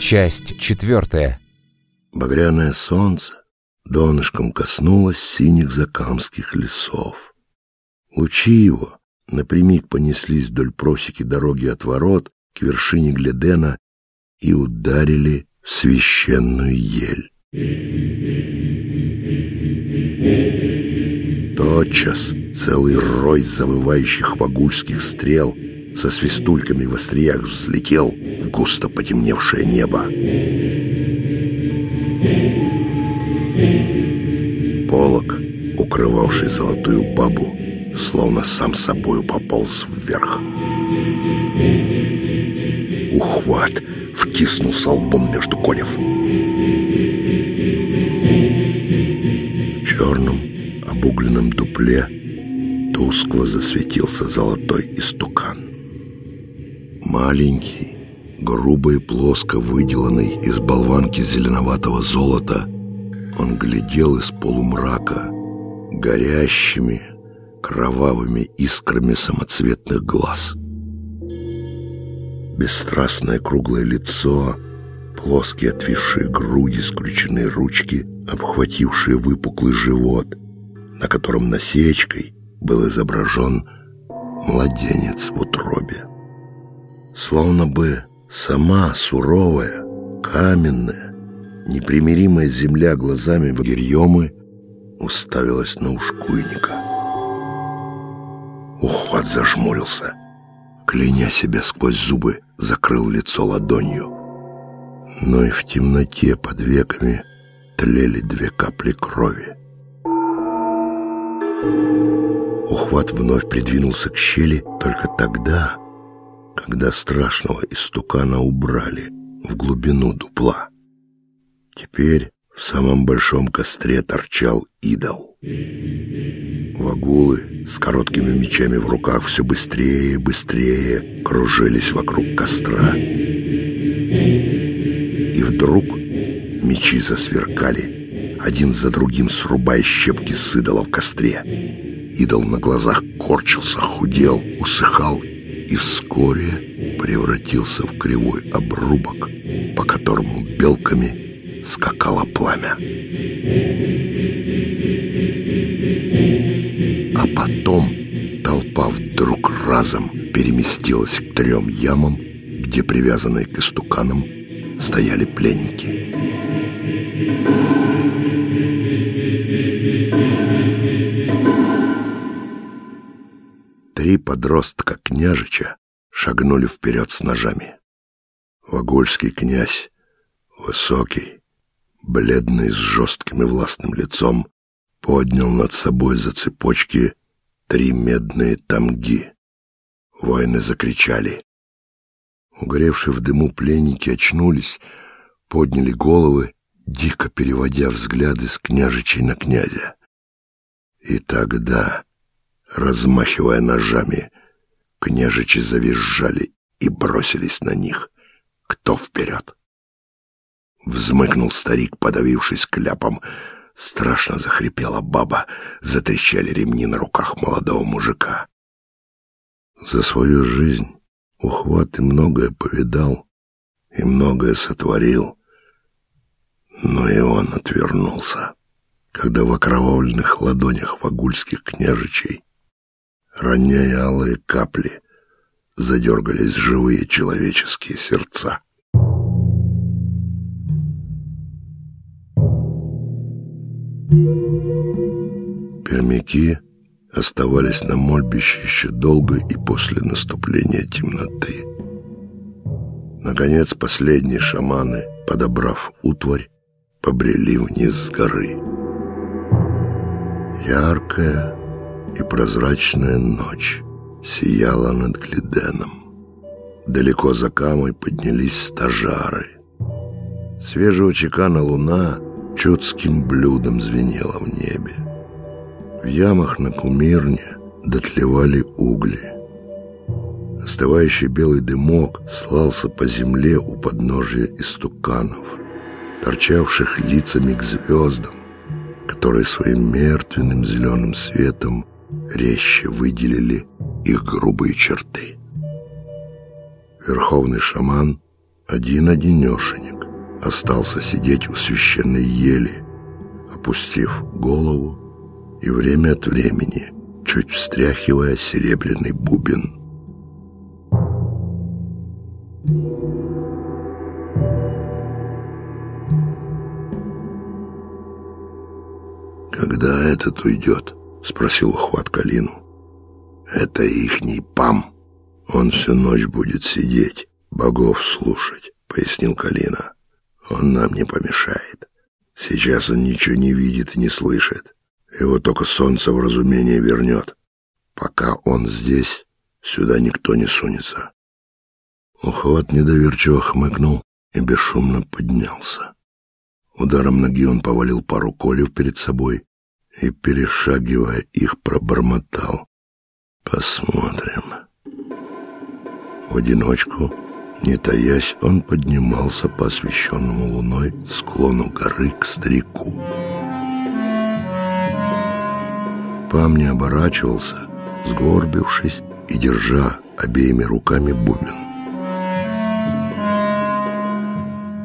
Часть четвертая. Багряное солнце донышком коснулось синих закамских лесов. Лучи его напрямик понеслись вдоль просеки дороги от ворот к вершине Гледена и ударили в священную ель. Тотчас целый рой завывающих вагульских стрел со свистульками в остриях взлетел в густо потемневшее небо. Полок, укрывавший золотую бабу, словно сам собою пополз вверх. Ухват втиснулся лбом между колев. В черном обугленном дупле тускло засветился золотой истукан. Маленький, грубо и плоско выделанный из болванки зеленоватого золота, он глядел из полумрака горящими, кровавыми искрами самоцветных глаз. Бесстрастное круглое лицо, плоские отвисшие груди, скрученные ручки, обхватившие выпуклый живот, на котором насечкой был изображен младенец в утробе. Словно бы сама суровая, каменная, непримиримая земля глазами Вагирьемы уставилась на ушкуйника. Ухват зажмурился. Кляня себя сквозь зубы, закрыл лицо ладонью. Но и в темноте под веками тлели две капли крови. Ухват вновь придвинулся к щели только тогда, когда страшного истукана убрали в глубину дупла. Теперь в самом большом костре торчал идол. Вагулы с короткими мечами в руках все быстрее и быстрее кружились вокруг костра. И вдруг мечи засверкали, один за другим срубая щепки с идола в костре. Идол на глазах корчился, худел, усыхал и вскоре превратился в кривой обрубок, по которому белками скакало пламя. А потом толпа вдруг разом переместилась к трем ямам, где привязанные к истуканам стояли пленники. Три подростка княжича шагнули вперед с ножами. Вагольский князь, высокий, бледный, с жестким и властным лицом, поднял над собой за цепочки три медные тамги. Воины закричали. Угоревшие в дыму пленники очнулись, подняли головы, дико переводя взгляды с княжичей на князя. И тогда размахивая ножами. Княжичи завизжали и бросились на них. Кто вперед? Взмыкнул старик, подавившись кляпом. Страшно захрипела баба, затрещали ремни на руках молодого мужика. За свою жизнь Ухват и многое повидал, и многое сотворил, но и он отвернулся, когда в окровавленных ладонях вагульских княжичей роняя алые капли, задергались живые человеческие сердца. Пермяки оставались на мольбище еще долго и после наступления темноты. Наконец, последние шаманы, подобрав утварь, побрели вниз с горы. Яркая, и прозрачная ночь сияла над Глиденом. Далеко за камой поднялись стажары. Свежего чекана луна чудским блюдом звенела в небе. В ямах на кумирне дотлевали угли. Остывающий белый дымок слался по земле у подножия истуканов, торчавших лицами к звездам, которые своим мертвенным зеленым светом резче выделили их грубые черты. Верховный шаман один-одинешенек остался сидеть у священной ели, опустив голову и время от времени чуть встряхивая серебряный бубен. «Когда этот уйдет?» — спросил ухват Калину. «Это ихний пам. Он всю ночь будет сидеть, богов слушать», — пояснил Калина. «Он нам не помешает. Сейчас он ничего не видит и не слышит. Его только солнце в разумение вернет. Пока он здесь, сюда никто не сунется». Ухват недоверчиво хмыкнул и бесшумно поднялся. Ударом ноги он повалил пару колев перед собой и, перешагивая их, пробормотал. «Посмотрим». В одиночку, не таясь, он поднимался по освещенному луной склону горы к старику. Пам не оборачивался, сгорбившись и держа обеими руками бубен.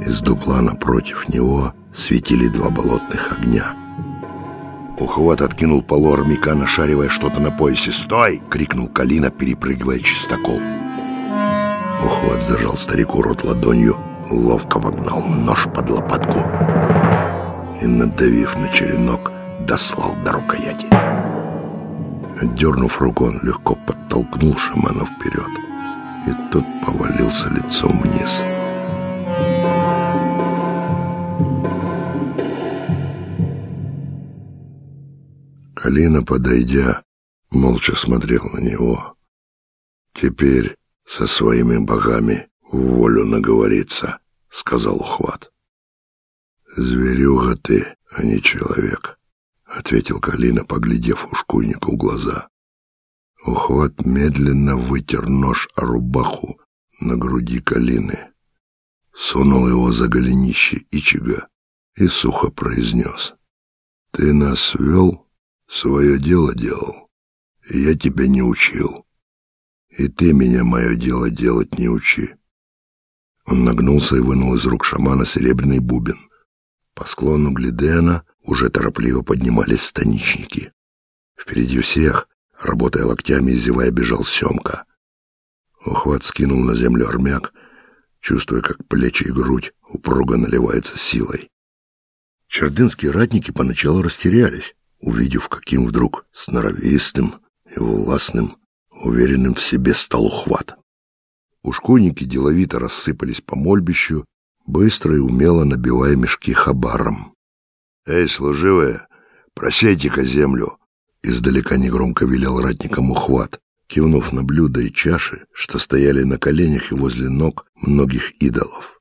Из дупла напротив него светили два болотных огня — Ухват откинул полу армяка, нашаривая что-то на поясе. «Стой!» — крикнул Калина, перепрыгивая чистокол. Ухват зажал старику рот ладонью, ловко вогнал нож под лопатку и, надавив на черенок, дослал до рукояти. Отдернув руку, он легко подтолкнул шамана вперед, и тот повалился лицом вниз. Алина, подойдя, молча смотрел на него. «Теперь со своими богами в волю наговориться», — сказал Ухват. «Зверюга ты, а не человек», — ответил Калина, поглядев ушкуйнику в глаза. Ухват медленно вытер нож о рубаху на груди Калины, сунул его за голенище Ичига и сухо произнес. «Ты нас вел Свое дело делал, и я тебя не учил. И ты меня мое дело делать не учи. Он нагнулся и вынул из рук шамана серебряный бубен. По склону Глидена уже торопливо поднимались станичники. Впереди всех, работая локтями и зевая, бежал Семка. Ухват скинул на землю армяк, чувствуя, как плечи и грудь упруго наливается силой. Чердынские ратники поначалу растерялись увидев, каким вдруг сноровистым и властным, уверенным в себе стал ухват. Ушкуйники деловито рассыпались по мольбищу, быстро и умело набивая мешки хабаром. «Эй, служивые, просейте-ка землю!» Издалека негромко велел ратникам ухват, кивнув на блюда и чаши, что стояли на коленях и возле ног многих идолов.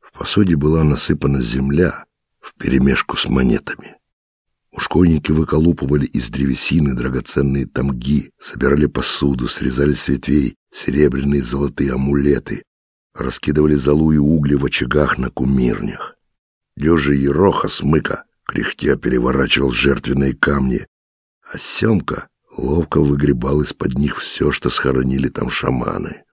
В посуде была насыпана земля вперемешку с монетами. Ушкойники выколупывали из древесины драгоценные тамги, собирали посуду, срезали с ветвей серебряные и золотые амулеты, раскидывали золу и угли в очагах на кумирнях. Дежи Ероха смыка, кряхтя переворачивал жертвенные камни, а Семка ловко выгребал из-под них все, что схоронили там шаманы.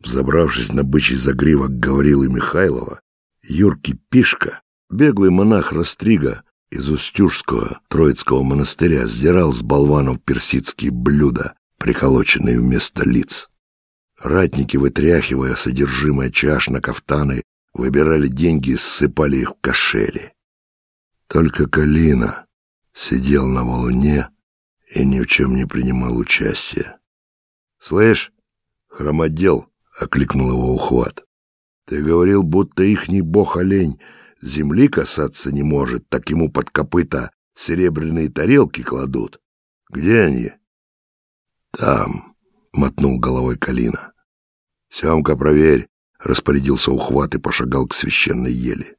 Взобравшись на бычий загривок Гаврилы Михайлова, Юрки Пишка, беглый монах Растрига, из Устюжского Троицкого монастыря сдирал с болванов персидские блюда, приколоченные вместо лиц. Ратники, вытряхивая содержимое чаш на кафтаны, выбирали деньги и ссыпали их в кошели. Только Калина сидел на валуне и ни в чем не принимал участия. «Слышь, хромодел!» — окликнул его ухват. «Ты говорил, будто ихний бог-олень земли касаться не может, так ему под копыта серебряные тарелки кладут. Где они? Там, мотнул головой Калина. Семка, проверь, распорядился ухват и пошагал к священной ели.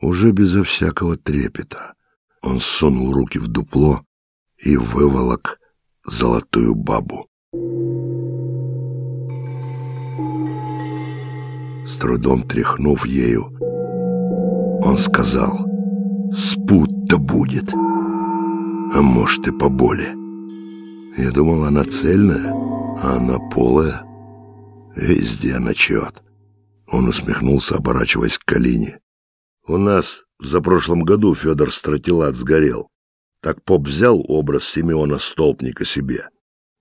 Уже безо всякого трепета он сунул руки в дупло и выволок золотую бабу. С трудом тряхнув ею, он сказал, спут-то будет, а может и поболее. Я думал, она цельная, а она полая. Везде начет. Он усмехнулся, оборачиваясь к Калине. «У нас в запрошлом году Федор Стратилат сгорел. Так поп взял образ Симеона Столпника себе.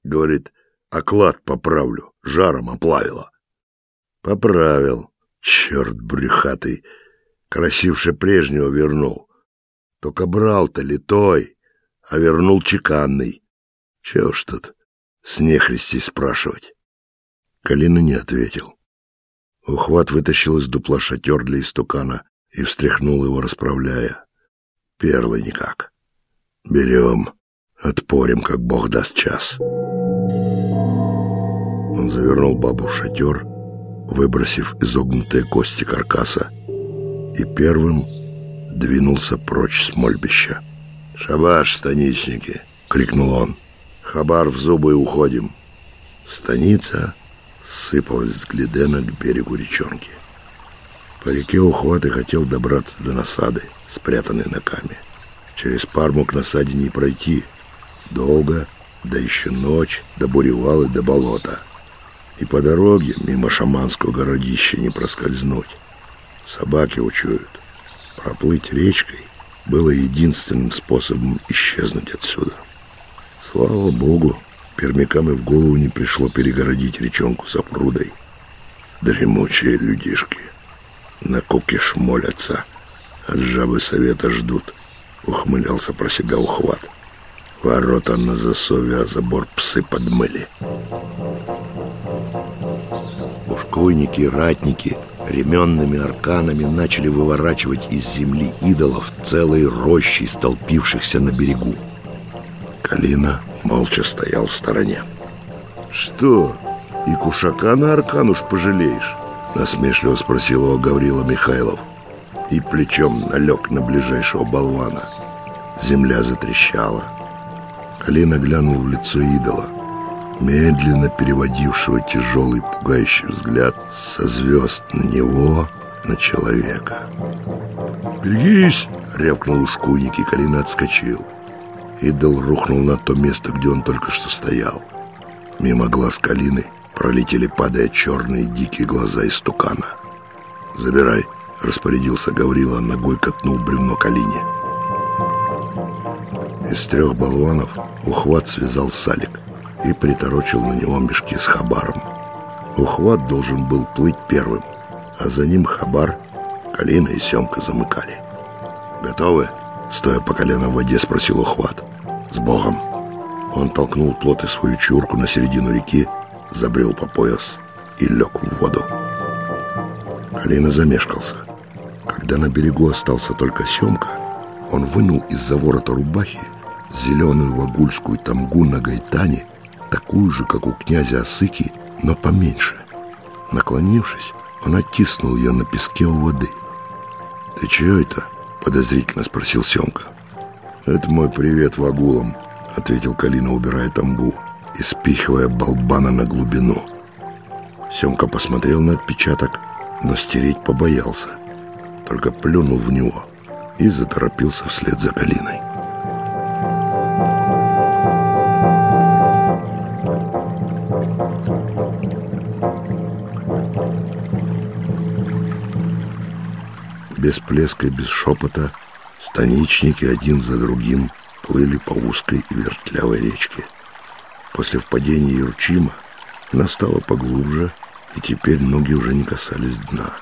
Говорит, оклад поправлю, жаром оплавило. Поправил. Черт брюхатый. Красивше прежнего вернул. Только брал-то литой, а вернул чеканный. Чего уж тут с нехристи спрашивать? Калина не ответил. Ухват вытащил из дупла шатер для истукана и встряхнул его, расправляя. Перлы никак. Берем, отпорим, как бог даст час. Он завернул бабу в шатер, выбросив изогнутые кости каркаса, и первым двинулся прочь с мольбища. «Шабаш, станичники!» — крикнул он. «Хабар в зубы и уходим!» Станица сыпалась с Глидена к берегу речонки. По реке Ухваты хотел добраться до насады, спрятанной на каме. Через Парму к насаде не пройти. Долго, да еще ночь, до буревалы, до болота. И по дороге мимо шаманского городища не проскользнуть. Собаки учуют. Проплыть речкой было единственным способом исчезнуть отсюда. Слава богу, пермякам и в голову не пришло перегородить речонку за прудой. Дремучие людишки на кукиш молятся, от жабы совета ждут, ухмылялся про себя ухват. Ворота на засове, а забор псы подмыли. Ушкуйники и ратники ременными арканами начали выворачивать из земли идолов целые рощи, столпившихся на берегу. Калина молча стоял в стороне. «Что, и кушака на аркан уж пожалеешь?» Насмешливо спросил его Гаврила Михайлов и плечом налег на ближайшего болвана. Земля затрещала. Калина глянул в лицо идола, медленно переводившего тяжелый пугающий взгляд со звезд на него, на человека. «Берегись!» — рявкнул ушкуйник, и Калина отскочил. Идол рухнул на то место, где он только что стоял. Мимо глаз Калины пролетели, падая черные дикие глаза истукана. «Забирай!» — распорядился Гаврила, ногой катнул бревно Калине. Из трех болванов ухват связал салик и приторочил на него мешки с хабаром. Ухват должен был плыть первым, а за ним хабар, Калина и Семка замыкали. «Готовы?» — стоя по колено в воде, спросил ухват. «С Богом!» Он толкнул плот и свою чурку на середину реки, забрел по пояс и лег в воду. Калина замешкался. Когда на берегу остался только Семка, он вынул из-за ворота рубахи зеленую вагульскую тамгу на гайтане, такую же, как у князя Осыки, но поменьше. Наклонившись, он оттиснул ее на песке у воды. «Ты чего это?» — подозрительно спросил Семка. «Это мой привет вагулам», — ответил Калина, убирая тамгу и спихивая болбана на глубину. Семка посмотрел на отпечаток, но стереть побоялся. Только плюнул в него и заторопился вслед за Галиной. Без плеска и без шепота станичники один за другим плыли по узкой и вертлявой речке. После впадения Юрчима она стала поглубже, и теперь ноги уже не касались дна.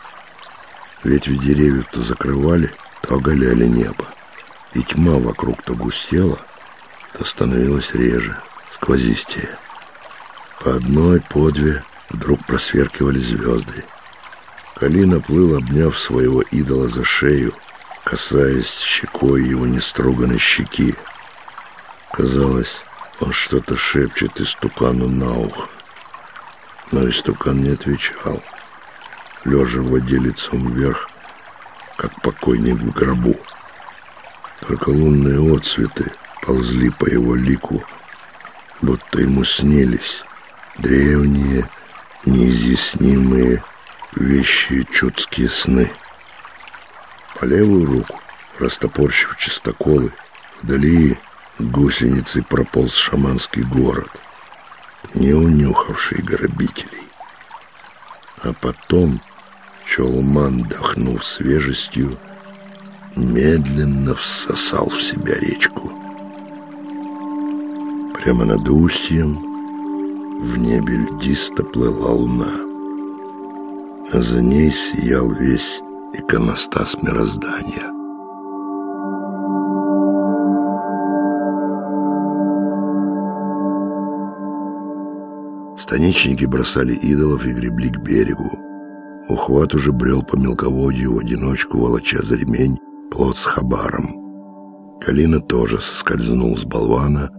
Ветви деревьев то закрывали, то оголяли небо, и тьма вокруг то густела, то становилась реже, сквозистее. По одной, по две вдруг просверкивали звезды — Калина плыл, обняв своего идола за шею, касаясь щекой его нестроганной щеки. Казалось, он что-то шепчет истукану на ухо. Но истукан не отвечал, лежа в воде лицом вверх, как покойник в гробу. Только лунные отцветы ползли по его лику, будто ему снились древние, неизъяснимые вещи чудские сны. По левую руку, растопорщив чистоколы, вдали гусеницей прополз шаманский город, не унюхавший грабителей. А потом Чолман, дохнув свежестью, медленно всосал в себя речку. Прямо над устьем в небе льдисто плыла луна, а за ней сиял весь иконостас мироздания. Станичники бросали идолов и гребли к берегу. Ухват уже брел по мелководью в одиночку, волоча за ремень плот с хабаром. Калина тоже соскользнул с болвана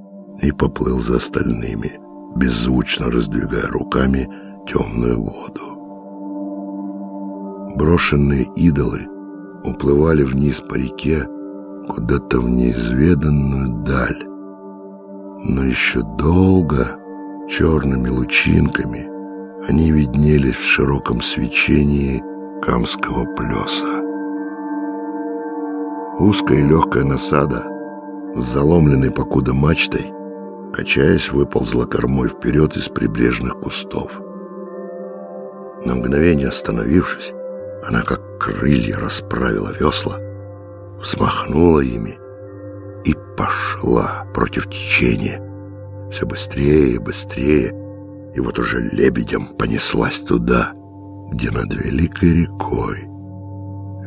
и поплыл за остальными, беззвучно раздвигая руками темную воду. Брошенные идолы уплывали вниз по реке куда-то в неизведанную даль. Но еще долго черными лучинками они виднелись в широком свечении камского плеса. Узкая и легкая насада, с заломленной покуда мачтой, качаясь, выползла кормой вперед из прибрежных кустов. На мгновение остановившись, она, как крылья, расправила весла, взмахнула ими и пошла против течения. Все быстрее и быстрее, и вот уже лебедем понеслась туда, где над великой рекой,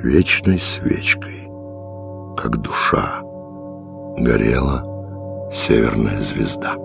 вечной свечкой, как душа, горела северная звезда.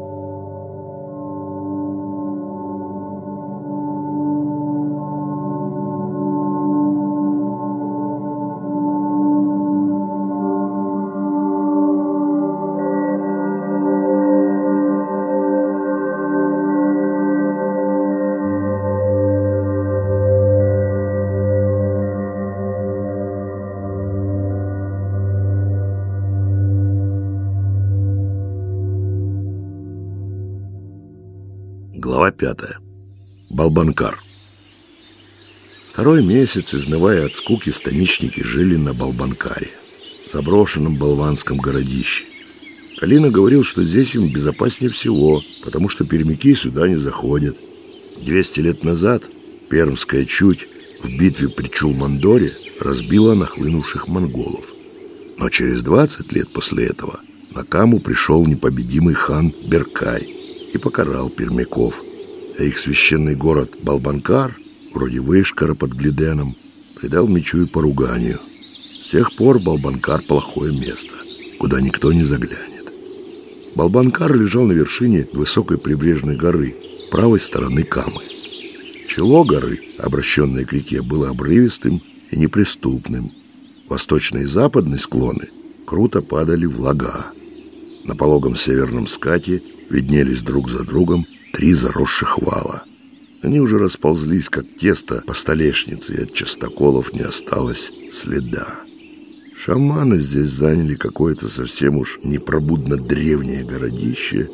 Глава пятая. Балбанкар. Второй месяц, изнывая от скуки, станичники жили на Балбанкаре, заброшенном болванском городище. Калина говорил, что здесь им безопаснее всего, потому что пермяки сюда не заходят. Двести лет назад пермская чуть в битве при Чулмандоре разбила нахлынувших монголов. Но через двадцать лет после этого на Каму пришел непобедимый хан Беркай и покарал пермяков – а их священный город Балбанкар, вроде Вышкара под Глиденом, придал мечу и поруганию. С тех пор Балбанкар – плохое место, куда никто не заглянет. Балбанкар лежал на вершине высокой прибрежной горы, правой стороны Камы. Чело горы, обращенное к реке, было обрывистым и неприступным. Восточные и западные склоны круто падали в лага. На пологом северном скате виднелись друг за другом три заросших вала. Они уже расползлись, как тесто по столешнице, и от частоколов не осталось следа. Шаманы здесь заняли какое-то совсем уж непробудно древнее городище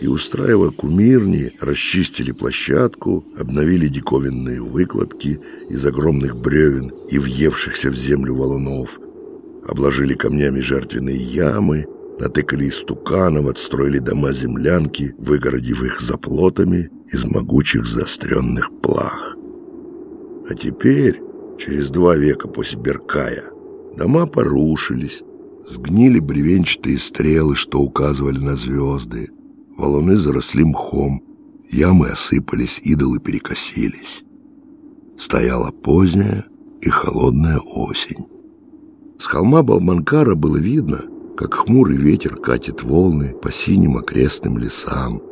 и, устраивая кумирни, расчистили площадку, обновили диковинные выкладки из огромных бревен и въевшихся в землю валунов, обложили камнями жертвенные ямы, натыкали истуканов, отстроили дома-землянки, выгородив их заплотами из могучих заостренных плах. А теперь, через два века после Беркая, дома порушились, сгнили бревенчатые стрелы, что указывали на звезды, валуны заросли мхом, ямы осыпались, идолы перекосились. Стояла поздняя и холодная осень. С холма Балманкара было видно — как хмурый ветер катит волны по синим окрестным лесам,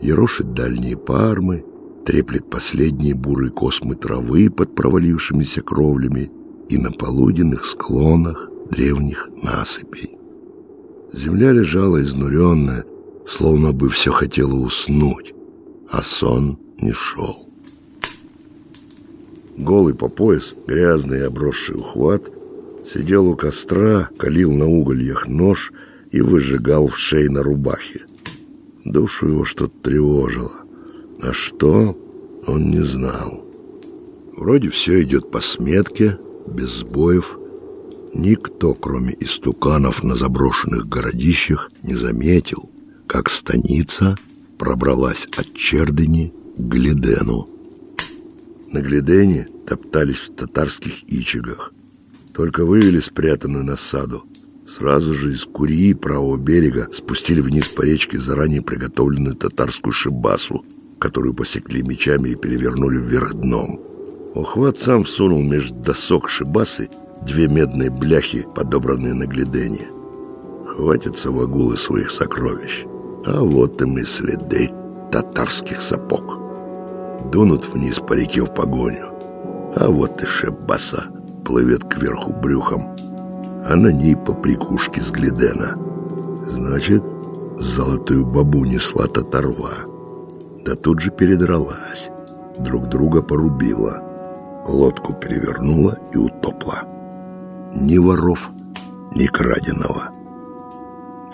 ерошит дальние пармы, треплет последние бурые космы травы под провалившимися кровлями и на полуденных склонах древних насыпей. Земля лежала изнуренная, словно бы все хотело уснуть, а сон не шел. Голый по пояс, грязный и обросший ухват — Сидел у костра, калил на угольях нож и выжигал в шей на рубахе. Душу его что-то тревожило. А что, он не знал. Вроде все идет по сметке, без сбоев. Никто, кроме истуканов на заброшенных городищах, не заметил, как станица пробралась от Чердыни к Гледену. На Глидене топтались в татарских ичигах. Только вывели спрятанную насаду. Сразу же из Курии правого берега спустили вниз по речке заранее приготовленную татарскую шибасу, которую посекли мечами и перевернули вверх дном. Ухват сам всунул между досок шибасы две медные бляхи, подобранные на гляденье. Хватится вагулы своих сокровищ. А вот им и следы татарских сапог. Дунут вниз по реке в погоню. А вот и шибаса плывет кверху брюхом, а на ней по прикушке с глидена. Значит, золотую бабу несла татарва. Да тут же передралась, друг друга порубила, лодку перевернула и утопла. Ни воров, ни краденого.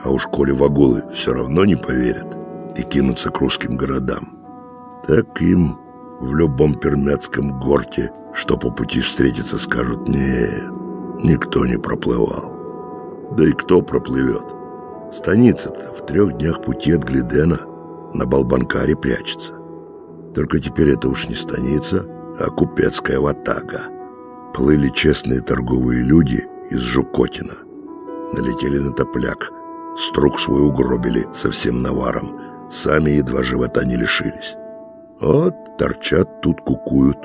А уж коли вагулы все равно не поверят и кинутся к русским городам, так им в любом пермяцком горте, что по пути встретится, скажут «нет». Никто не проплывал. Да и кто проплывет? Станица-то в трех днях пути от Глидена на Балбанкаре прячется. Только теперь это уж не станица, а купецкая ватага. Плыли честные торговые люди из Жукотина. Налетели на топляк, струк свой угробили со всем наваром, сами едва живота не лишились. Вот торчат тут кукуют,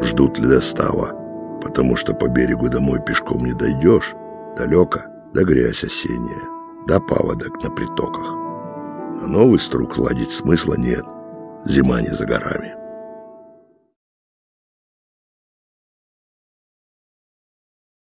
ждут ледостава потому что по берегу домой пешком не дойдешь, далеко, да грязь осенняя, да паводок на притоках. А новый струк ладить смысла нет, зима не за горами.